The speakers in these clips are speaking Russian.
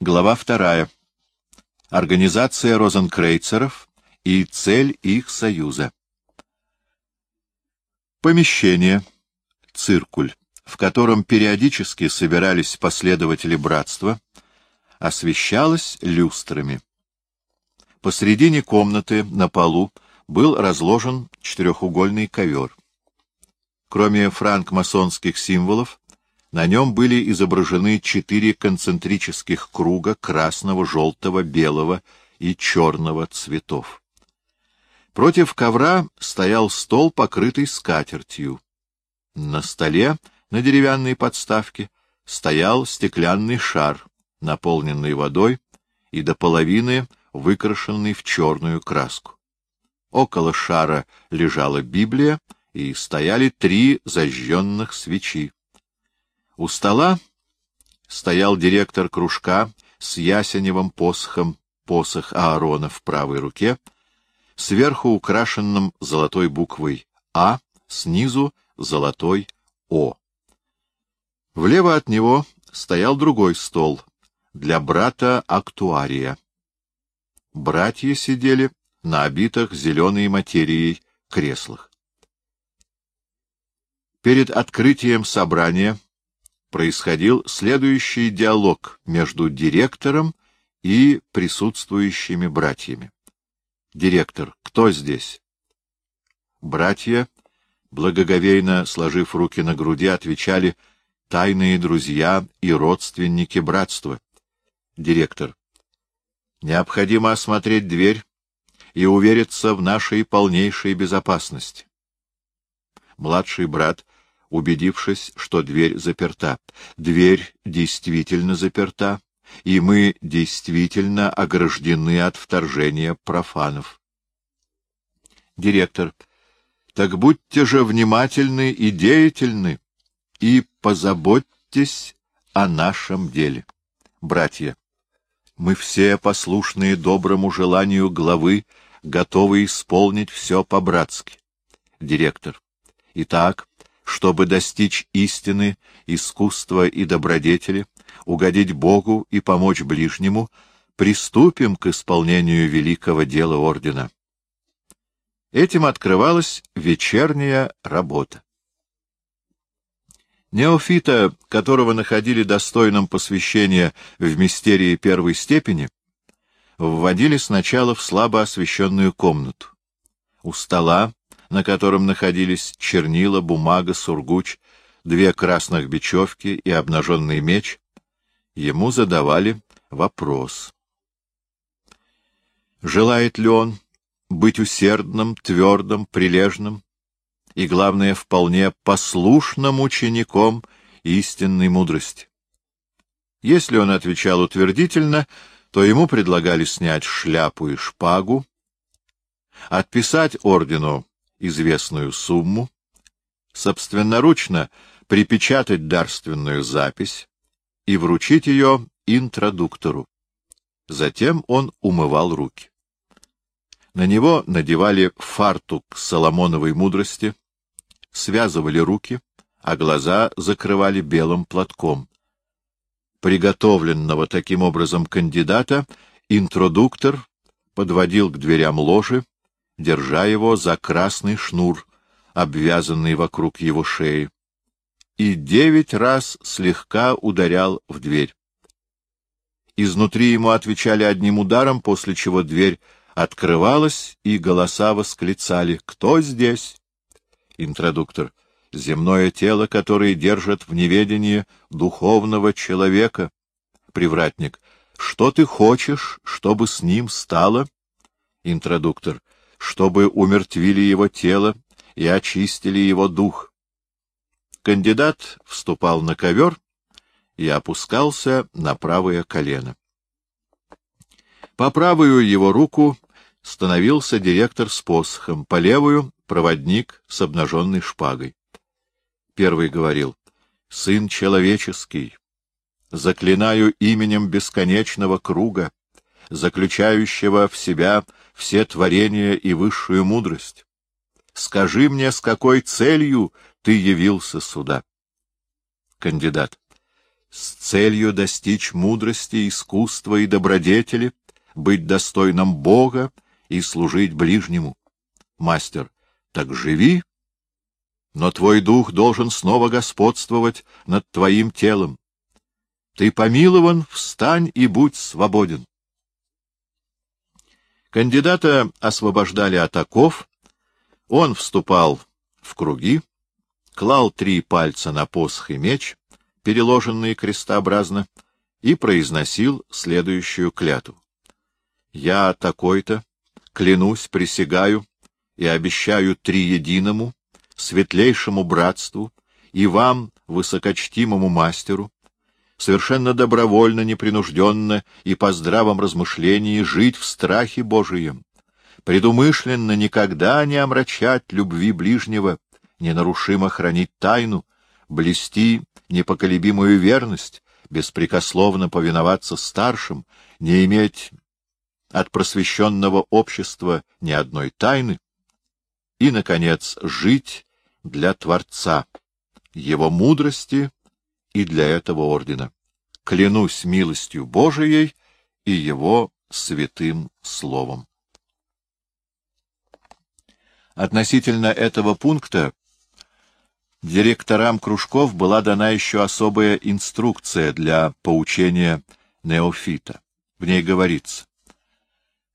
Глава вторая. Организация розенкрейцеров и цель их союза. Помещение. Циркуль, в котором периодически собирались последователи братства, освещалось люстрами. Посредине комнаты на полу был разложен четырехугольный ковер. Кроме франкмасонских символов, на нем были изображены четыре концентрических круга красного, желтого, белого и черного цветов. Против ковра стоял стол, покрытый скатертью. На столе, на деревянной подставке, стоял стеклянный шар, наполненный водой и до половины выкрашенный в черную краску. Около шара лежала Библия, и стояли три зажженных свечи. У стола стоял директор кружка с ясеневым посохом, посох Аарона в правой руке, сверху украшенным золотой буквой «А», снизу золотой «О». Влево от него стоял другой стол для брата актуария. Братья сидели на обитых зеленой материей креслах. Перед открытием собрания происходил следующий диалог между директором и присутствующими братьями. Директор, кто здесь? Братья, благоговейно сложив руки на груди, отвечали «тайные друзья и родственники братства». Директор, необходимо осмотреть дверь и увериться в нашей полнейшей безопасности. Младший брат убедившись, что дверь заперта. Дверь действительно заперта, и мы действительно ограждены от вторжения профанов. Директор. Так будьте же внимательны и деятельны, и позаботьтесь о нашем деле. Братья, мы все, послушные доброму желанию главы, готовы исполнить все по-братски. Директор. Итак, чтобы достичь истины, искусства и добродетели, угодить Богу и помочь ближнему, приступим к исполнению великого дела ордена. Этим открывалась вечерняя работа. Неофита, которого находили достойным посвящения в мистерии первой степени, вводили сначала в слабо освещенную комнату. У стола на котором находились чернила, бумага, сургуч, две красных бечевки и обнаженный меч, ему задавали вопрос. Желает ли он быть усердным, твердым, прилежным и, главное, вполне послушным учеником истинной мудрости? Если он отвечал утвердительно, то ему предлагали снять шляпу и шпагу, отписать ордену известную сумму, собственноручно припечатать дарственную запись и вручить ее интродуктору. Затем он умывал руки. На него надевали фартук Соломоновой мудрости, связывали руки, а глаза закрывали белым платком. Приготовленного таким образом кандидата интродуктор подводил к дверям ложи, держа его за красный шнур, обвязанный вокруг его шеи, и девять раз слегка ударял в дверь. Изнутри ему отвечали одним ударом, после чего дверь открывалась, и голоса восклицали «Кто здесь?» Интродуктор. Земное тело, которое держит в неведении духовного человека. Привратник. Что ты хочешь, чтобы с ним стало? Интродуктор чтобы умертвили его тело и очистили его дух. Кандидат вступал на ковер и опускался на правое колено. По правую его руку становился директор с посохом, по левую — проводник с обнаженной шпагой. Первый говорил, — Сын человеческий, заклинаю именем бесконечного круга, заключающего в себя все творения и высшую мудрость. Скажи мне, с какой целью ты явился сюда? Кандидат. с целью достичь мудрости, искусства и добродетели, быть достойным Бога и служить ближнему. Мастер, так живи, но твой дух должен снова господствовать над твоим телом. Ты помилован, встань и будь свободен. Кандидата освобождали от оков, он вступал в круги, клал три пальца на посох и меч, переложенные крестообразно, и произносил следующую клятву. «Я такой-то, клянусь, присягаю и обещаю триединому, светлейшему братству и вам, высокочтимому мастеру, совершенно добровольно, непринужденно и по здравом размышлении жить в страхе Божием, предумышленно никогда не омрачать любви ближнего, ненарушимо хранить тайну, блести непоколебимую верность, беспрекословно повиноваться старшим, не иметь от просвещенного общества ни одной тайны, и, наконец, жить для Творца, Его мудрости и для этого ордена. Клянусь милостью Божией и Его святым словом. Относительно этого пункта директорам кружков была дана еще особая инструкция для поучения неофита. В ней говорится,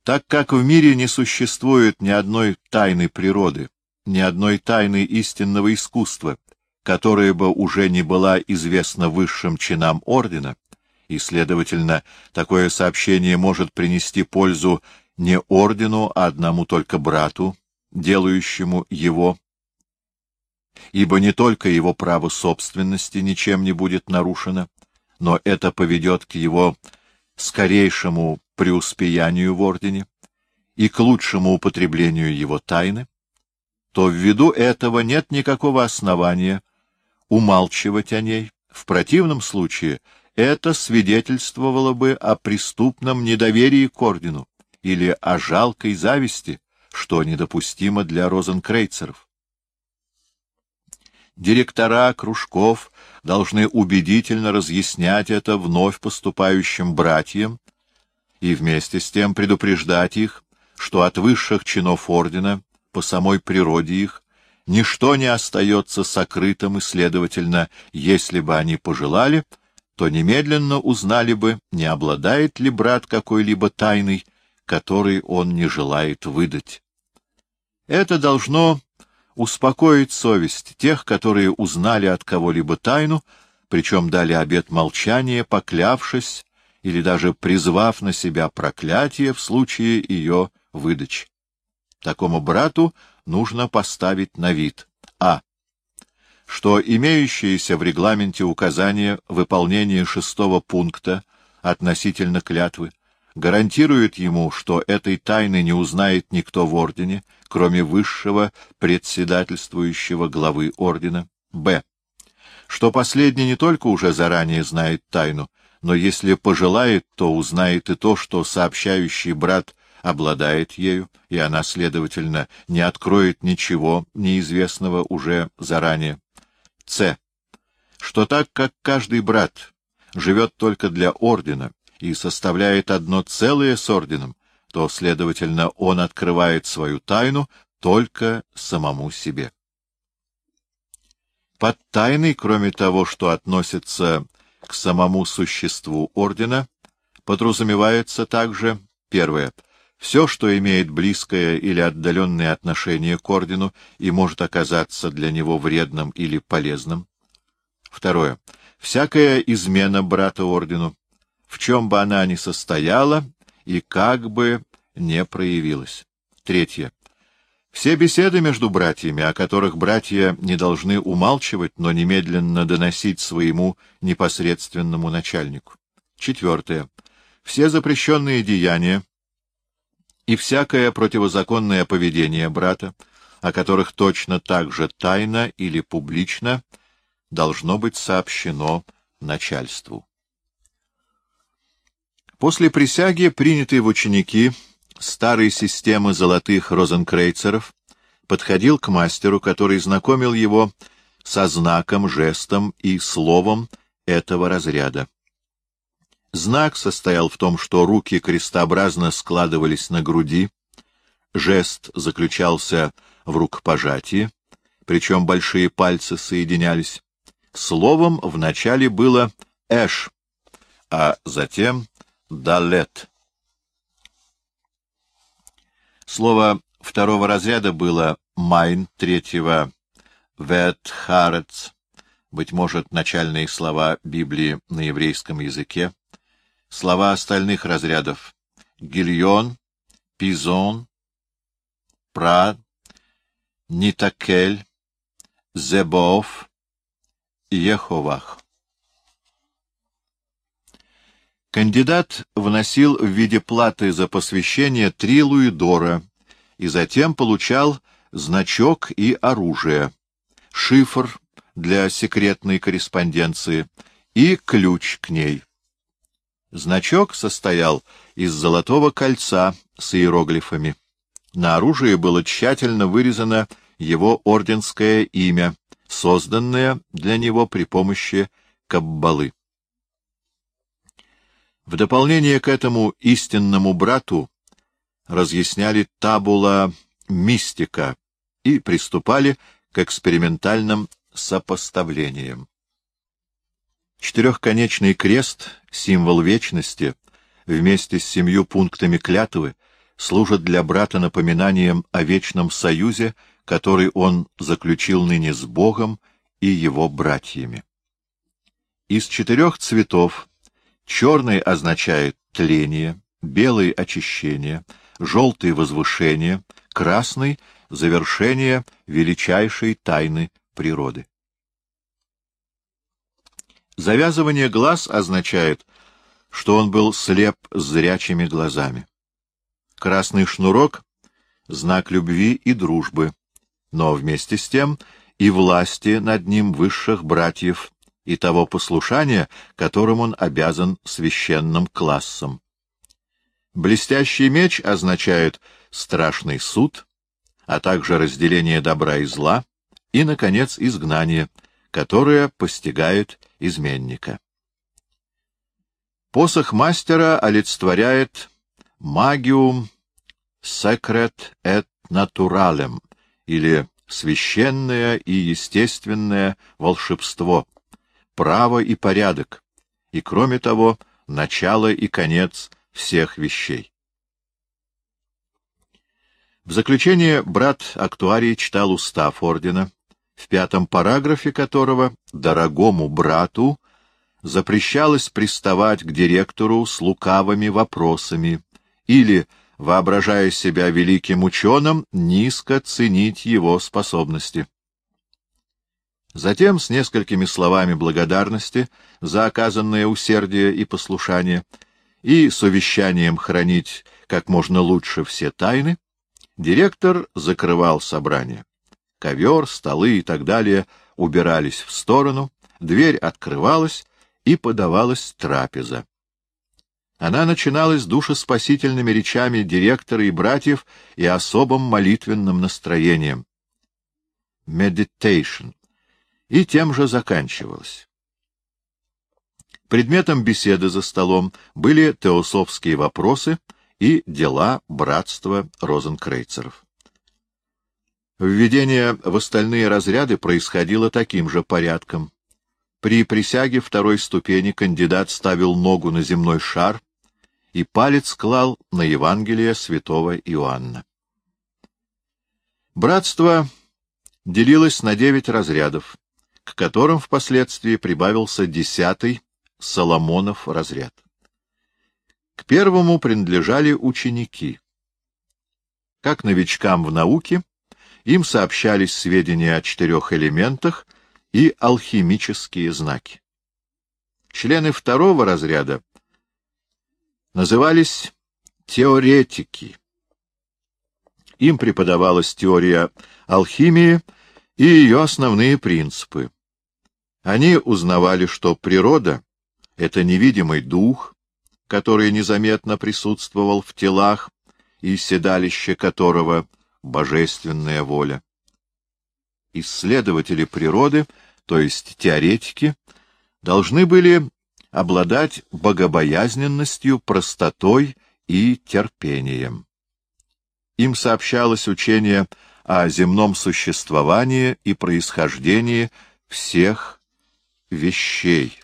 так как в мире не существует ни одной тайны природы, ни одной тайны истинного искусства, которая бы уже не была известна высшим чинам ордена, и, следовательно, такое сообщение может принести пользу не ордену, а одному только брату, делающему его, ибо не только его право собственности ничем не будет нарушено, но это поведет к его скорейшему преуспеянию в ордене и к лучшему употреблению его тайны, то ввиду этого нет никакого основания умалчивать о ней. В противном случае это свидетельствовало бы о преступном недоверии к ордену или о жалкой зависти, что недопустимо для розенкрейцеров. Директора кружков должны убедительно разъяснять это вновь поступающим братьям и вместе с тем предупреждать их, что от высших чинов ордена, по самой природе их, ничто не остается сокрытым, и, следовательно, если бы они пожелали, то немедленно узнали бы, не обладает ли брат какой-либо тайной, который он не желает выдать. Это должно успокоить совесть тех, которые узнали от кого-либо тайну, причем дали обет молчания, поклявшись или даже призвав на себя проклятие в случае ее выдачи. Такому брату нужно поставить на вид а. Что имеющиеся в регламенте указания выполнения шестого пункта относительно клятвы гарантирует ему, что этой тайны не узнает никто в ордене, кроме высшего председательствующего главы ордена. Б. Что последний не только уже заранее знает тайну, но если пожелает, то узнает и то, что сообщающий брат обладает ею, и она, следовательно, не откроет ничего неизвестного уже заранее. С. Что так как каждый брат живет только для ордена, и составляет одно целое с орденом, то, следовательно, он открывает свою тайну только самому себе. Под тайной, кроме того, что относится к самому существу ордена, подразумевается также, первое, все, что имеет близкое или отдаленное отношение к ордену и может оказаться для него вредным или полезным. Второе, всякая измена брата ордену, в чем бы она ни состояла и как бы не проявилась. Третье. Все беседы между братьями, о которых братья не должны умалчивать, но немедленно доносить своему непосредственному начальнику. Четвертое. Все запрещенные деяния и всякое противозаконное поведение брата, о которых точно так же тайно или публично должно быть сообщено начальству. После присяги, принятой в ученики старой системы золотых розенкрейцеров, подходил к мастеру, который знакомил его со знаком, жестом и словом этого разряда. Знак состоял в том, что руки крестообразно складывались на груди, жест заключался в рукопожатии, причем большие пальцы соединялись. Словом, вначале было «эш», а затем «далет». Слово второго разряда было «майн», третьего «ветхарец», быть может, начальные слова Библии на еврейском языке, слова остальных разрядов «гильон», «пизон», «прад», «нитакель», «зебов», «еховах». Кандидат вносил в виде платы за посвящение три луидора и затем получал значок и оружие, шифр для секретной корреспонденции и ключ к ней. Значок состоял из золотого кольца с иероглифами. На оружии было тщательно вырезано его орденское имя, созданное для него при помощи каббалы. В дополнение к этому истинному брату разъясняли табула мистика и приступали к экспериментальным сопоставлениям. Четырехконечный крест, символ вечности, вместе с семью пунктами клятвы, служит для брата напоминанием о вечном союзе, который он заключил ныне с Богом и его братьями. Из четырех цветов Черный означает тление, белый — очищение, желтый — возвышение, красный — завершение величайшей тайны природы. Завязывание глаз означает, что он был слеп с зрячими глазами. Красный шнурок — знак любви и дружбы, но вместе с тем и власти над ним высших братьев и того послушания, которым он обязан священным классом. Блестящий меч означает страшный суд, а также разделение добра и зла, и, наконец, изгнание, которое постигает изменника. Посох мастера олицетворяет магиум секрет et naturalem, или священное и естественное волшебство, право и порядок, и, кроме того, начало и конец всех вещей. В заключение брат Актуарий читал устав ордена, в пятом параграфе которого дорогому брату запрещалось приставать к директору с лукавыми вопросами или, воображая себя великим ученым, низко ценить его способности. Затем, с несколькими словами благодарности за оказанное усердие и послушание и с увещанием хранить как можно лучше все тайны, директор закрывал собрание. Ковер, столы и так далее убирались в сторону, дверь открывалась и подавалась трапеза. Она начиналась душеспасительными речами директора и братьев и особым молитвенным настроением. Meditation и тем же заканчивалось. Предметом беседы за столом были теософские вопросы и дела братства розенкрейцеров. Введение в остальные разряды происходило таким же порядком. При присяге второй ступени кандидат ставил ногу на земной шар и палец клал на Евангелие святого Иоанна. Братство делилось на девять разрядов, к которым впоследствии прибавился десятый Соломонов разряд. К первому принадлежали ученики. Как новичкам в науке, им сообщались сведения о четырех элементах и алхимические знаки. Члены второго разряда назывались теоретики. Им преподавалась теория алхимии и ее основные принципы. Они узнавали, что природа — это невидимый дух, который незаметно присутствовал в телах и седалище которого — божественная воля. Исследователи природы, то есть теоретики, должны были обладать богобоязненностью, простотой и терпением. Им сообщалось учение о земном существовании и происхождении всех вещей.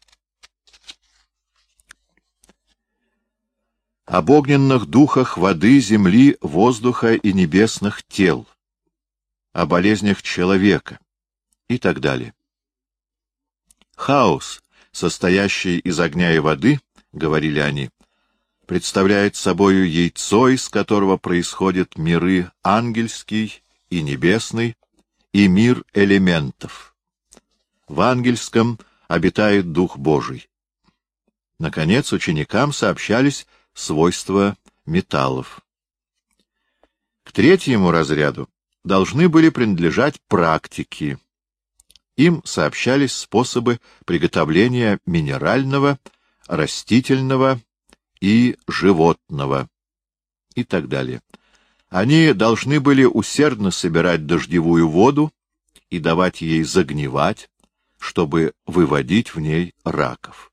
Об огненных духах воды, земли, воздуха и небесных тел, о болезнях человека и так далее. Хаос, состоящий из огня и воды, — говорили они, — представляет собою яйцо, из которого происходят миры ангельский и небесный, и мир элементов. В ангельском обитает Дух Божий. Наконец, ученикам сообщались свойства металлов. К третьему разряду должны были принадлежать практики, им сообщались способы приготовления минерального, растительного и животного и так далее. Они должны были усердно собирать дождевую воду и давать ей загнивать, чтобы выводить в ней раков.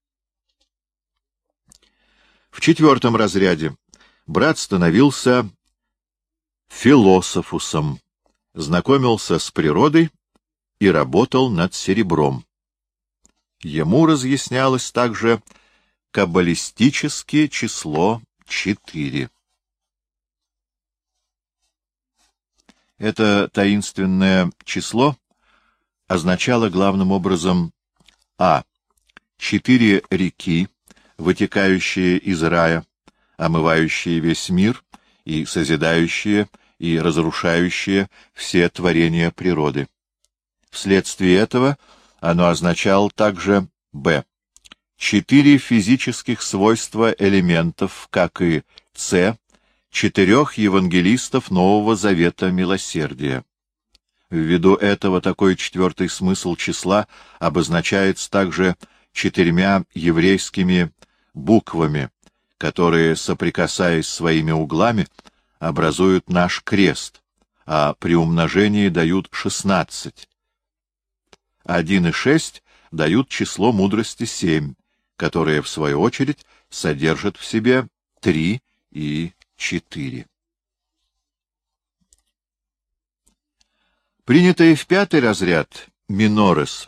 В четвертом разряде брат становился философусом, знакомился с природой и работал над серебром. Ему разъяснялось также каббалистическое число четыре. Это таинственное число означало главным образом а. Четыре реки, вытекающие из рая, омывающие весь мир и созидающие и разрушающие все творения природы. Вследствие этого оно означало также «б». Четыре физических свойства элементов, как и «с», четырех евангелистов Нового Завета Милосердия. Ввиду этого такой четвертый смысл числа обозначается также четырьмя еврейскими буквами, которые, соприкасаясь своими углами, образуют наш крест, а при умножении дают шестнадцать, 1 и 6 дают число мудрости 7, которое, в свою очередь, содержит в себе 3 и 4. Принятые в пятый разряд минорес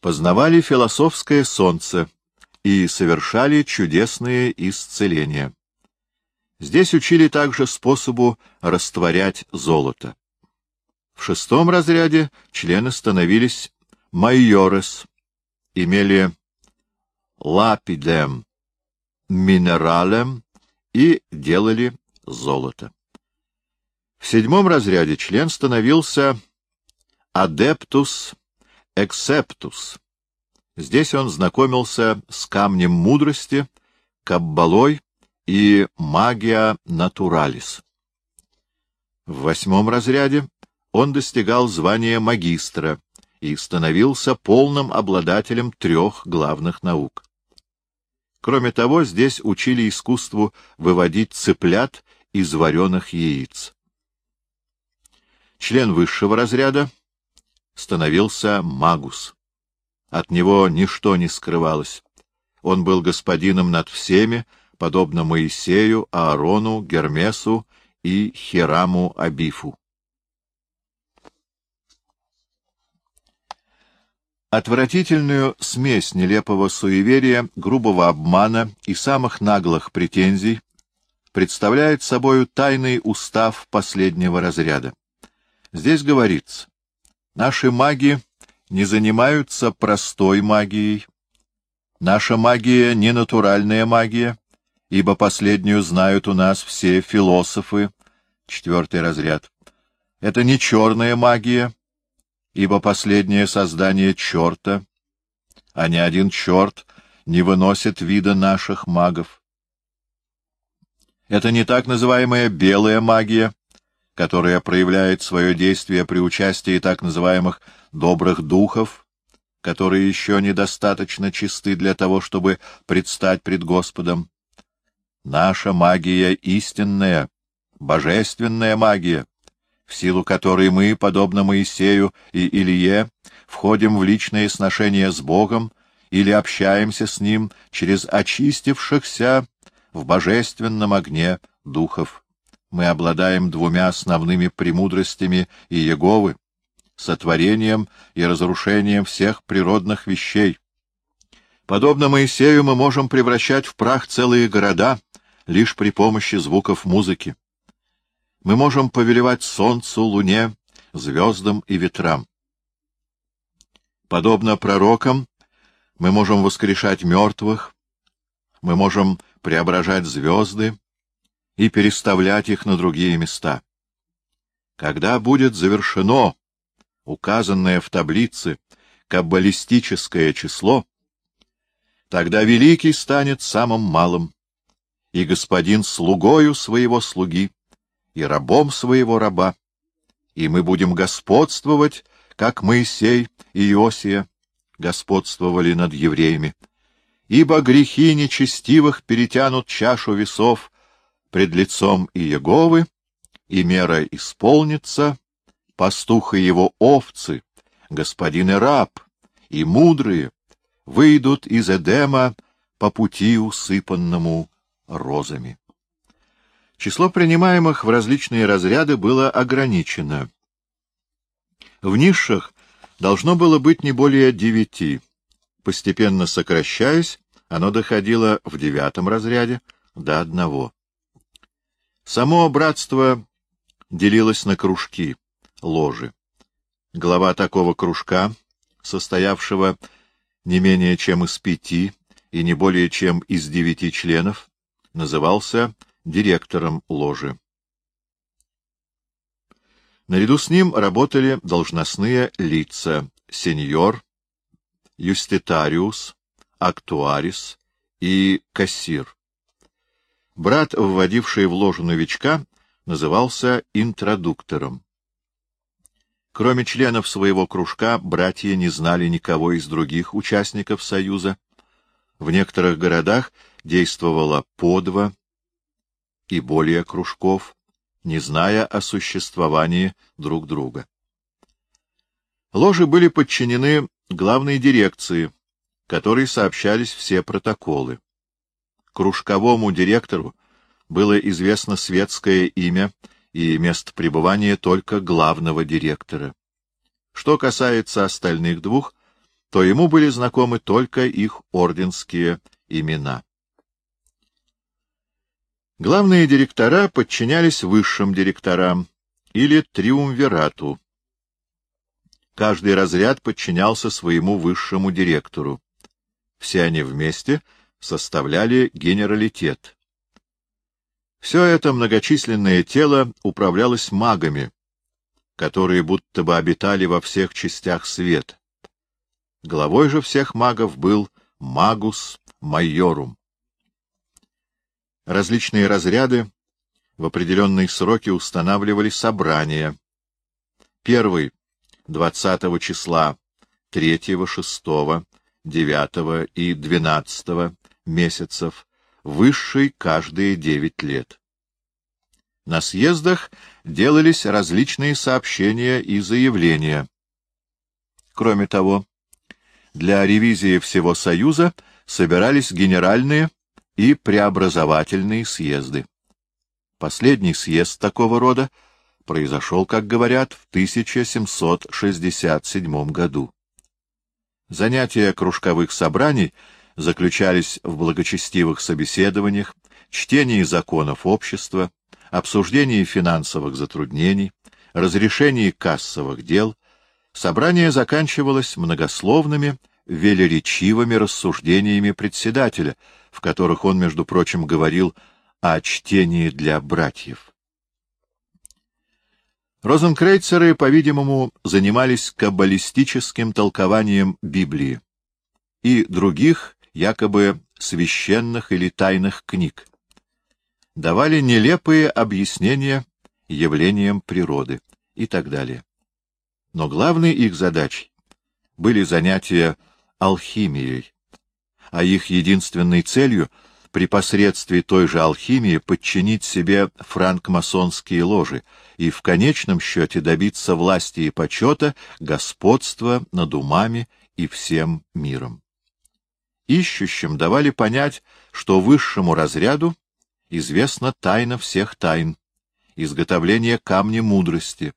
познавали философское солнце и совершали чудесные исцеления. Здесь учили также способу растворять золото. В шестом разряде члены становились majores имели lapidem mineralem и делали золото. В седьмом разряде член становился adeptus exemptus. Здесь он знакомился с камнем мудрости, каббалой и magia naturalis. В восьмом разряде он достигал звания магистра, и становился полным обладателем трех главных наук. Кроме того, здесь учили искусству выводить цыплят из вареных яиц. Член высшего разряда становился магус. От него ничто не скрывалось. Он был господином над всеми, подобно Моисею, Аарону, Гермесу и Хираму Абифу. Отвратительную смесь нелепого суеверия, грубого обмана и самых наглых претензий представляет собою тайный устав последнего разряда. Здесь говорится, наши маги не занимаются простой магией, наша магия не натуральная магия, ибо последнюю знают у нас все философы, четвертый разряд. Это не черная магия, ибо последнее создание черта, а ни один черт не выносит вида наших магов. Это не так называемая белая магия, которая проявляет свое действие при участии так называемых добрых духов, которые еще недостаточно чисты для того, чтобы предстать пред Господом. Наша магия истинная, божественная магия, в силу которой мы, подобно Моисею и Илье, входим в личные сношения с Богом или общаемся с ним через очистившихся в божественном огне духов. Мы обладаем двумя основными премудростями Иеговы — сотворением и разрушением всех природных вещей. Подобно Моисею мы можем превращать в прах целые города лишь при помощи звуков музыки. Мы можем повелевать солнцу, луне, звездам и ветрам. Подобно пророкам, мы можем воскрешать мертвых, мы можем преображать звезды и переставлять их на другие места. Когда будет завершено указанное в таблице каббалистическое число, тогда великий станет самым малым, и господин слугою своего слуги, и рабом своего раба, и мы будем господствовать, как Моисей и Иосия господствовали над евреями. Ибо грехи нечестивых перетянут чашу весов пред лицом Иеговы, и мера исполнится, пастух и его овцы, господин и раб, и мудрые выйдут из Эдема по пути, усыпанному розами. Число принимаемых в различные разряды было ограничено. В низших должно было быть не более девяти. Постепенно сокращаясь, оно доходило в девятом разряде до одного. Само братство делилось на кружки, ложи. Глава такого кружка, состоявшего не менее чем из пяти и не более чем из девяти членов, назывался директором ложи. Наряду с ним работали должностные лица сеньор, юститариус, актуарис и кассир. Брат, вводивший в ложу новичка, назывался интродуктором. Кроме членов своего кружка, братья не знали никого из других участников Союза. В некоторых городах действовало по два и более кружков, не зная о существовании друг друга. Ложи были подчинены главной дирекции, которой сообщались все протоколы. Кружковому директору было известно светское имя и место пребывания только главного директора. Что касается остальных двух, то ему были знакомы только их орденские имена. Главные директора подчинялись высшим директорам или триумвирату. Каждый разряд подчинялся своему высшему директору. Все они вместе составляли генералитет. Все это многочисленное тело управлялось магами, которые будто бы обитали во всех частях света. Главой же всех магов был магус майорум. Различные разряды в определенные сроки устанавливали собрания. Первый — 20 числа 3, 6, 9 и 12 месяцев, высший каждые девять лет. На съездах делались различные сообщения и заявления. Кроме того, для ревизии всего Союза собирались генеральные и преобразовательные съезды. Последний съезд такого рода произошел, как говорят, в 1767 году. Занятия кружковых собраний заключались в благочестивых собеседованиях, чтении законов общества, обсуждении финансовых затруднений, разрешении кассовых дел. Собрание заканчивалось многословными, велеречивыми рассуждениями председателя, в которых он, между прочим, говорил о чтении для братьев. Розенкрейцеры, по-видимому, занимались каббалистическим толкованием Библии и других, якобы, священных или тайных книг. Давали нелепые объяснения явлениям природы и так далее. Но главной их задачей были занятия алхимией, а их единственной целью при посредстве той же алхимии подчинить себе франкмасонские ложи и в конечном счете добиться власти и почета, господства над умами и всем миром. Ищущим давали понять, что высшему разряду известна тайна всех тайн, изготовление камня мудрости,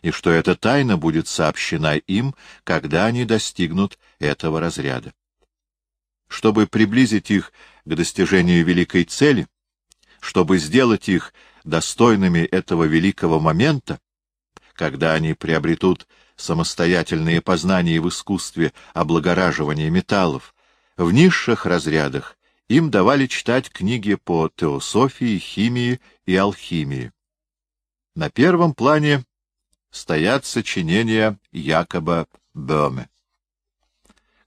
и что эта тайна будет сообщена им, когда они достигнут этого разряда. Чтобы приблизить их к достижению великой цели, чтобы сделать их достойными этого великого момента, когда они приобретут самостоятельные познания в искусстве облагораживания металлов, в низших разрядах им давали читать книги по теософии, химии и алхимии. На первом плане стоят сочинения Якоба Бöhme.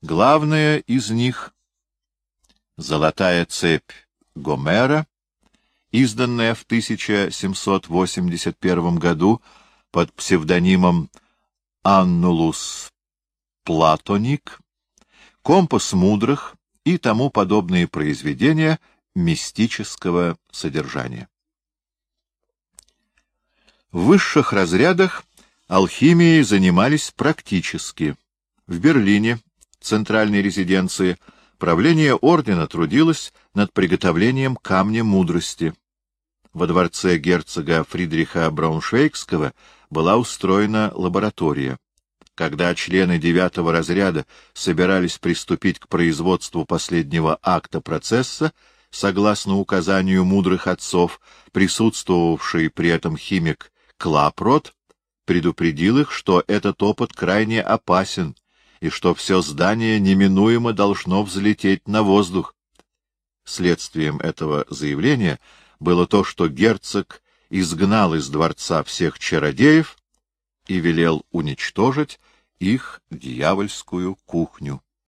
Главное из них — «Золотая цепь Гомера», изданная в 1781 году под псевдонимом Аннулус Платоник, «Компас мудрых» и тому подобные произведения мистического содержания. В высших разрядах алхимией занимались практически. В Берлине, центральной резиденции, правление ордена трудилось над приготовлением камня мудрости. Во дворце герцога Фридриха Брауншвейгского была устроена лаборатория. Когда члены девятого разряда собирались приступить к производству последнего акта процесса, согласно указанию мудрых отцов, присутствовавший при этом химик Клапрот предупредил их, что этот опыт крайне опасен и что все здание неминуемо должно взлететь на воздух. Следствием этого заявления было то, что герцог изгнал из дворца всех чародеев и велел уничтожить их дьявольскую кухню.